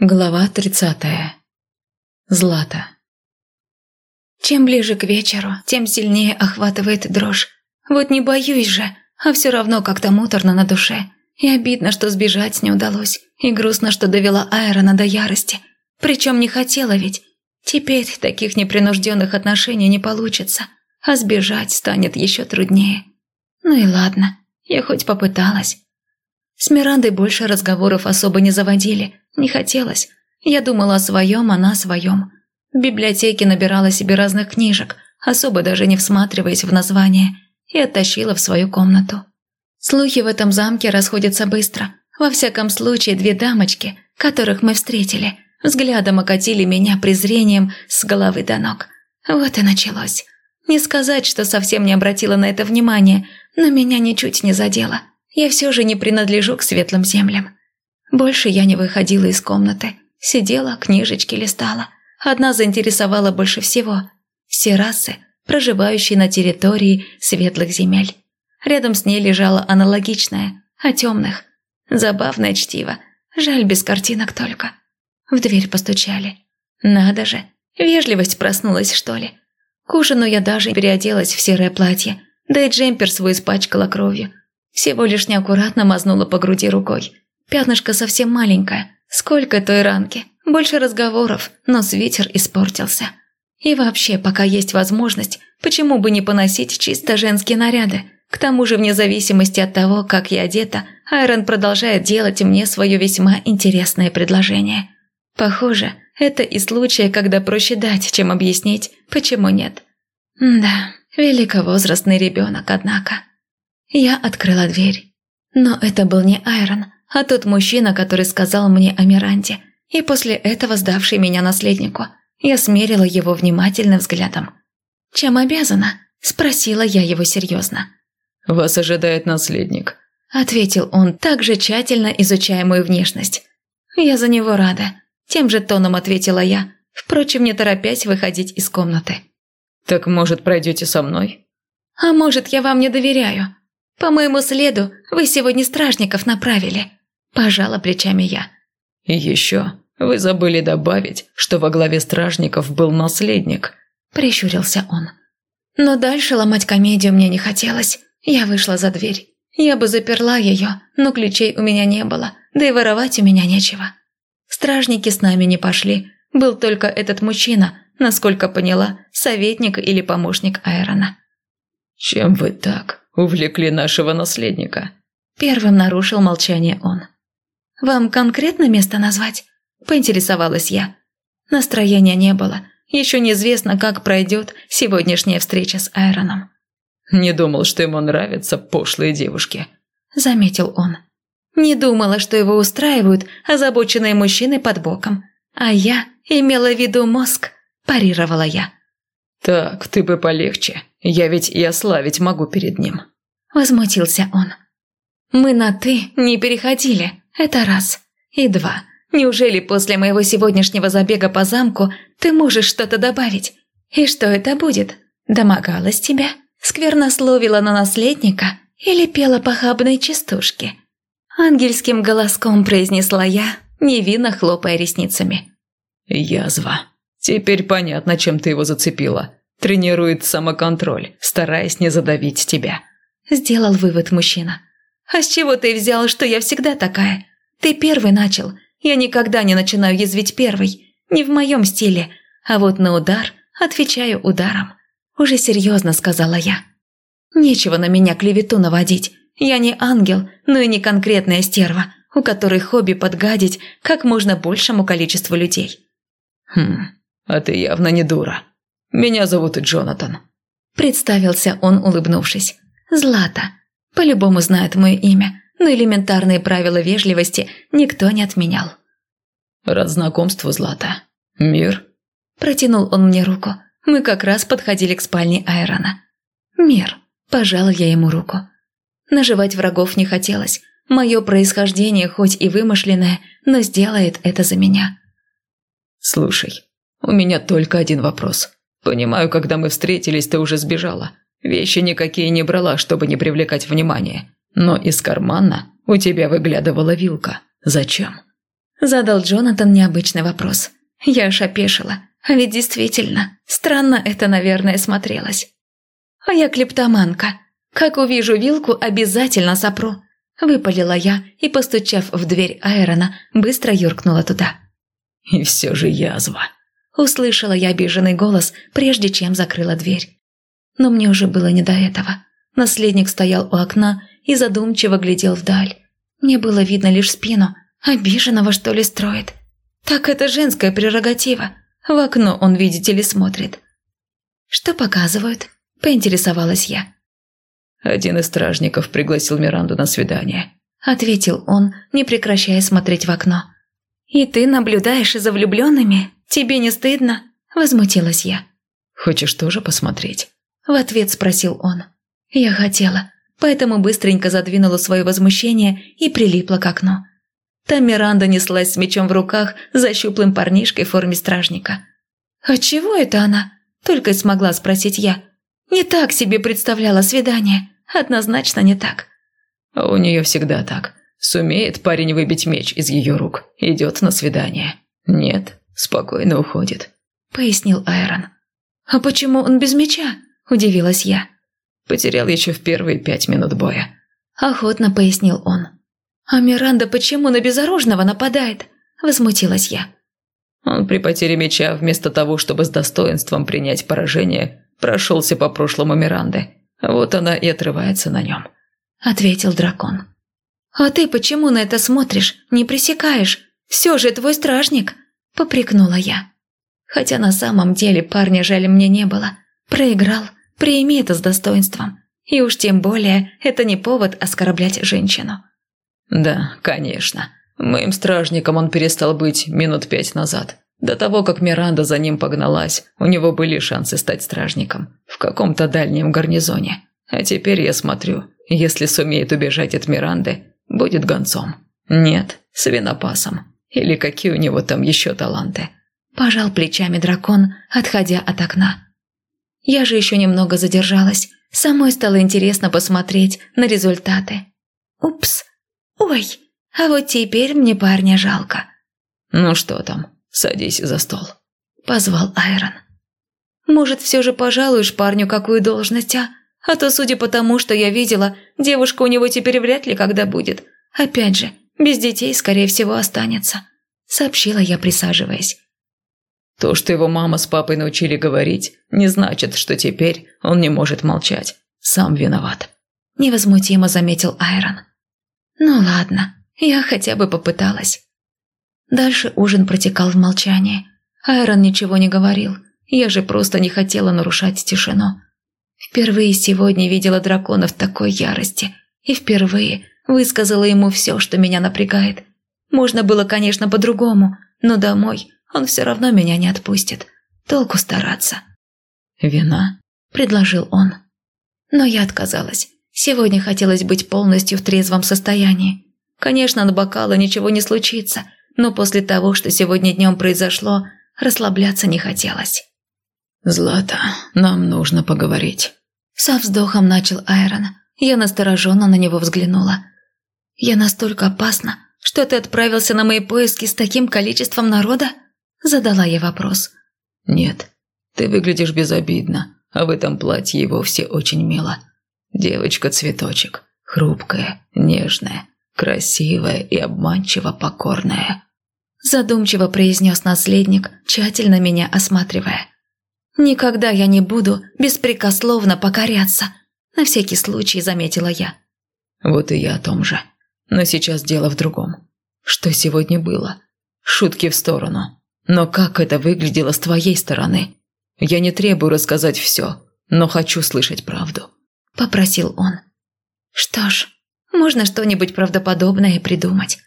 Глава тридцатая. Злата. Чем ближе к вечеру, тем сильнее охватывает дрожь. Вот не боюсь же, а все равно как-то муторно на душе. И обидно, что сбежать не удалось, и грустно, что довела Айрона до ярости. Причем не хотела ведь. Теперь таких непринужденных отношений не получится, а сбежать станет еще труднее. Ну и ладно, я хоть попыталась. С Мирандой больше разговоров особо не заводили, не хотелось. Я думала о своем, она о своем. В библиотеке набирала себе разных книжек, особо даже не всматриваясь в название, и оттащила в свою комнату. Слухи в этом замке расходятся быстро. Во всяком случае, две дамочки, которых мы встретили, взглядом окатили меня презрением с головы до ног. Вот и началось. Не сказать, что совсем не обратила на это внимания, но меня ничуть не задело. Я все же не принадлежу к светлым землям. Больше я не выходила из комнаты. Сидела, книжечки листала. Одна заинтересовала больше всего. Все расы, проживающие на территории светлых земель. Рядом с ней лежала аналогичная, о темных. Забавное чтиво. Жаль, без картинок только. В дверь постучали. Надо же, вежливость проснулась, что ли. К ужину я даже переоделась в серое платье, да и джемпер свой испачкала кровью. Всего лишь неаккуратно мазнула по груди рукой. Пятнышко совсем маленькое. Сколько той ранки. Больше разговоров, но свитер испортился. И вообще, пока есть возможность, почему бы не поносить чисто женские наряды? К тому же, вне зависимости от того, как я одета, Айрон продолжает делать мне свое весьма интересное предложение. Похоже, это и случай, когда проще дать, чем объяснить, почему нет. Да, великовозрастный ребенок, однако. Я открыла дверь. Но это был не Айрон, а тот мужчина, который сказал мне о Миранде, и после этого сдавший меня наследнику. Я смерила его внимательным взглядом. «Чем обязана?» – спросила я его серьезно. «Вас ожидает наследник», – ответил он, также тщательно изучая мою внешность. «Я за него рада», – тем же тоном ответила я, впрочем, не торопясь выходить из комнаты. «Так, может, пройдете со мной?» «А может, я вам не доверяю?» «По моему следу вы сегодня стражников направили», – пожала плечами я. «И еще вы забыли добавить, что во главе стражников был наследник», – прищурился он. Но дальше ломать комедию мне не хотелось. Я вышла за дверь. Я бы заперла ее, но ключей у меня не было, да и воровать у меня нечего. Стражники с нами не пошли. Был только этот мужчина, насколько поняла, советник или помощник Айрона. «Чем вы так?» увлекли нашего наследника». Первым нарушил молчание он. «Вам конкретно место назвать?» – поинтересовалась я. Настроения не было. Еще неизвестно, как пройдет сегодняшняя встреча с Айроном. «Не думал, что ему нравятся пошлые девушки», – заметил он. «Не думала, что его устраивают озабоченные мужчины под боком. А я имела в виду мозг», – парировала я. «Так, ты бы полегче. Я ведь и ославить могу перед ним». Возмутился он. «Мы на «ты» не переходили. Это раз. И два. Неужели после моего сегодняшнего забега по замку ты можешь что-то добавить? И что это будет? Домогалась тебя? Сквернословила на наследника? Или пела похабные частушки?» Ангельским голоском произнесла я, невинно хлопая ресницами. «Язва», Теперь понятно, чем ты его зацепила. Тренирует самоконтроль, стараясь не задавить тебя. Сделал вывод мужчина. А с чего ты взял, что я всегда такая? Ты первый начал. Я никогда не начинаю язвить первый. Не в моем стиле. А вот на удар отвечаю ударом. Уже серьезно сказала я. Нечего на меня клевету наводить. Я не ангел, но и не конкретная стерва, у которой хобби подгадить как можно большему количеству людей. Хм, а ты явно не дура. Меня зовут Джонатан». Представился он, улыбнувшись. «Злата. По-любому знает мое имя, но элементарные правила вежливости никто не отменял». «Рад знакомству, Злата. Мир?» Протянул он мне руку. Мы как раз подходили к спальне Айрона. «Мир». Пожал я ему руку. Наживать врагов не хотелось. Мое происхождение, хоть и вымышленное, но сделает это за меня. «Слушай, у меня только один вопрос. Понимаю, когда мы встретились, ты уже сбежала. Вещи никакие не брала, чтобы не привлекать внимание. Но из кармана у тебя выглядывала вилка. Зачем? Задал Джонатан необычный вопрос. Я аж опешила. А ведь действительно, странно это, наверное, смотрелось. А я клептоманка. Как увижу вилку, обязательно сопру. Выпалила я и, постучав в дверь Айрона, быстро юркнула туда. «И все же язва!» Услышала я обиженный голос, прежде чем закрыла дверь. Но мне уже было не до этого. Наследник стоял у окна и задумчиво глядел вдаль. Мне было видно лишь спину. Обиженного, что ли, строит? Так это женская прерогатива. В окно он, видите ли, смотрит. «Что показывают?» – поинтересовалась я. «Один из стражников пригласил Миранду на свидание», – ответил он, не прекращая смотреть в окно. «И ты наблюдаешь за влюбленными? Тебе не стыдно?» – возмутилась я. «Хочешь тоже посмотреть?» – в ответ спросил он. Я хотела, поэтому быстренько задвинула свое возмущение и прилипла к окну. Там Миранда неслась с мечом в руках за щуплым парнишкой в форме стражника. «А чего это она?» – только и смогла спросить я. «Не так себе представляла свидание. Однозначно не так». «У нее всегда так. Сумеет парень выбить меч из ее рук, идет на свидание. Нет, спокойно уходит», – пояснил Айрон. «А почему он без меча?» – удивилась я. «Потерял еще в первые пять минут боя», – охотно пояснил он. «А Миранда почему на безоружного нападает?» – возмутилась я. Он при потере меча, вместо того, чтобы с достоинством принять поражение, прошелся по прошлому Миранды. Вот она и отрывается на нем. Ответил дракон. «А ты почему на это смотришь, не пресекаешь? Все же твой стражник!» – попрекнула я. Хотя на самом деле парня жаль мне не было. Проиграл, прими это с достоинством. И уж тем более это не повод оскорблять женщину. «Да, конечно. Моим стражником он перестал быть минут пять назад. До того, как Миранда за ним погналась, у него были шансы стать стражником в каком-то дальнем гарнизоне. А теперь я смотрю, если сумеет убежать от Миранды, будет гонцом. Нет, свинопасом. Или какие у него там еще таланты?» Пожал плечами дракон, отходя от окна. Я же еще немного задержалась. Самой стало интересно посмотреть на результаты. Упс, «Ой, а вот теперь мне парня жалко». «Ну что там, садись за стол», – позвал Айрон. «Может, все же пожалуешь парню какую должность, а? А то, судя по тому, что я видела, девушка у него теперь вряд ли когда будет. Опять же, без детей, скорее всего, останется», – сообщила я, присаживаясь. То, что его мама с папой научили говорить, не значит, что теперь он не может молчать. Сам виноват. Невозмутимо заметил Айрон. Ну ладно, я хотя бы попыталась. Дальше ужин протекал в молчании. Айрон ничего не говорил. Я же просто не хотела нарушать тишину. Впервые сегодня видела дракона в такой ярости. И впервые высказала ему все, что меня напрягает. Можно было, конечно, по-другому, но домой он все равно меня не отпустит. Толку стараться. «Вина?» – предложил он. Но я отказалась. Сегодня хотелось быть полностью в трезвом состоянии. Конечно, от бокала ничего не случится, но после того, что сегодня днем произошло, расслабляться не хотелось. «Злата, нам нужно поговорить». Со вздохом начал Айрон. Я настороженно на него взглянула. «Я настолько опасна, что ты отправился на мои поиски с таким количеством народа?» Задала я вопрос. «Нет, ты выглядишь безобидно, а в этом платье и вовсе очень мило. Девочка-цветочек, хрупкая, нежная, красивая и обманчиво покорная. Задумчиво произнес наследник, тщательно меня осматривая. «Никогда я не буду беспрекословно покоряться», на всякий случай заметила я. Вот и я о том же. Но сейчас дело в другом. Что сегодня было? Шутки в сторону. Но как это выглядело с твоей стороны? Я не требую рассказать все, но хочу слышать правду. – попросил он. «Что ж, можно что-нибудь правдоподобное придумать.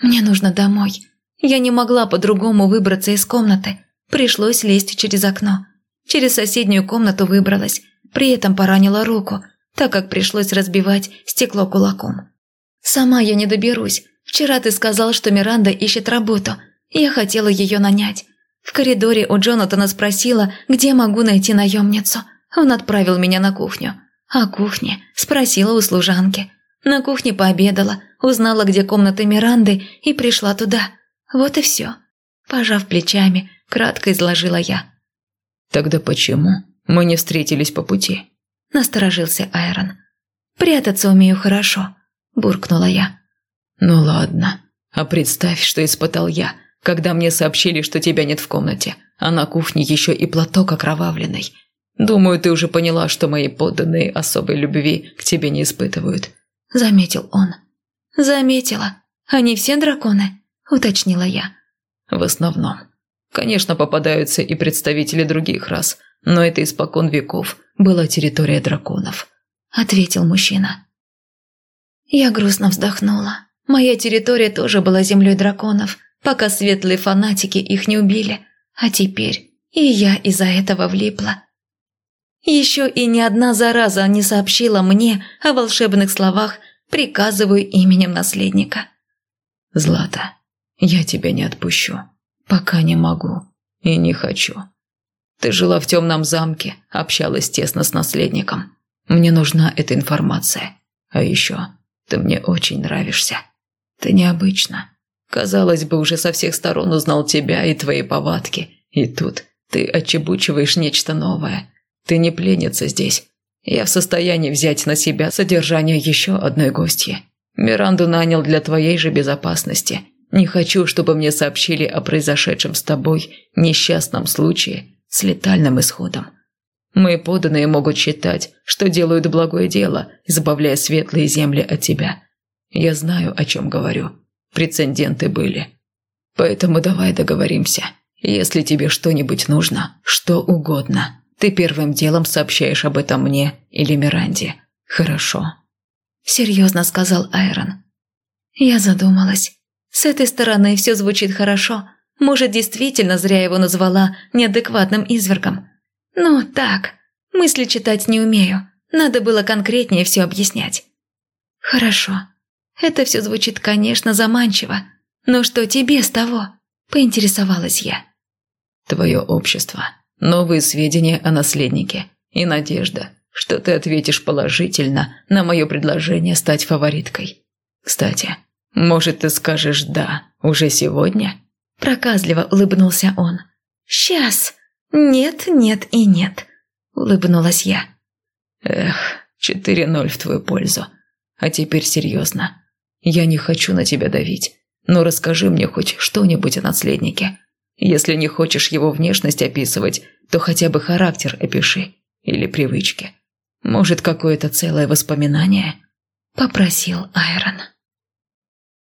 Мне нужно домой. Я не могла по-другому выбраться из комнаты. Пришлось лезть через окно. Через соседнюю комнату выбралась, при этом поранила руку, так как пришлось разбивать стекло кулаком. Сама я не доберусь. Вчера ты сказал, что Миранда ищет работу. Я хотела ее нанять. В коридоре у Джонатана спросила, где могу найти наемницу. Он отправил меня на кухню. О кухне спросила у служанки. На кухне пообедала, узнала, где комната Миранды, и пришла туда. Вот и все. Пожав плечами, кратко изложила я. «Тогда почему мы не встретились по пути?» Насторожился Айрон. «Прятаться умею хорошо», – буркнула я. «Ну ладно. А представь, что испытал я, когда мне сообщили, что тебя нет в комнате, а на кухне еще и платок окровавленный. Думаю, ты уже поняла, что мои подданные особой любви к тебе не испытывают», – заметил он. «Заметила. Они все драконы?» – уточнила я. «В основном. Конечно, попадаются и представители других рас, но это испокон веков была территория драконов», – ответил мужчина. Я грустно вздохнула. Моя территория тоже была землей драконов, пока светлые фанатики их не убили. А теперь и я из-за этого влипла. Еще и ни одна зараза не сообщила мне о волшебных словах «приказываю именем наследника». «Злата, я тебя не отпущу. Пока не могу и не хочу. Ты жила в темном замке, общалась тесно с наследником. Мне нужна эта информация. А еще ты мне очень нравишься». Ты необычна. Казалось бы, уже со всех сторон узнал тебя и твои повадки. И тут ты отчебучиваешь нечто новое. Ты не пленница здесь. Я в состоянии взять на себя содержание еще одной гостьи. Миранду нанял для твоей же безопасности. Не хочу, чтобы мне сообщили о произошедшем с тобой несчастном случае с летальным исходом. Мои поданные могут считать, что делают благое дело, избавляя светлые земли от тебя. Я знаю, о чем говорю. Прецеденты были. Поэтому давай договоримся. Если тебе что-нибудь нужно, что угодно, ты первым делом сообщаешь об этом мне или Миранде. Хорошо?» Серьезно сказал Айрон. Я задумалась. С этой стороны все звучит хорошо. Может, действительно зря его назвала неадекватным извергом. Ну, так, мысли читать не умею. Надо было конкретнее все объяснять. Хорошо. Это все звучит, конечно, заманчиво. Но что тебе с того? Поинтересовалась я. Твое общество, новые сведения о наследнике и надежда, что ты ответишь положительно на мое предложение стать фавориткой. Кстати, может, ты скажешь «да» уже сегодня?» Проказливо улыбнулся он. «Сейчас. Нет, нет и нет», – улыбнулась я. «Эх, четыре ноль в твою пользу. А теперь серьезно. Я не хочу на тебя давить, но расскажи мне хоть что-нибудь о наследнике. Если не хочешь его внешность описывать, то хотя бы характер опиши или привычки. Может, какое-то целое воспоминание?» – попросил Айрон.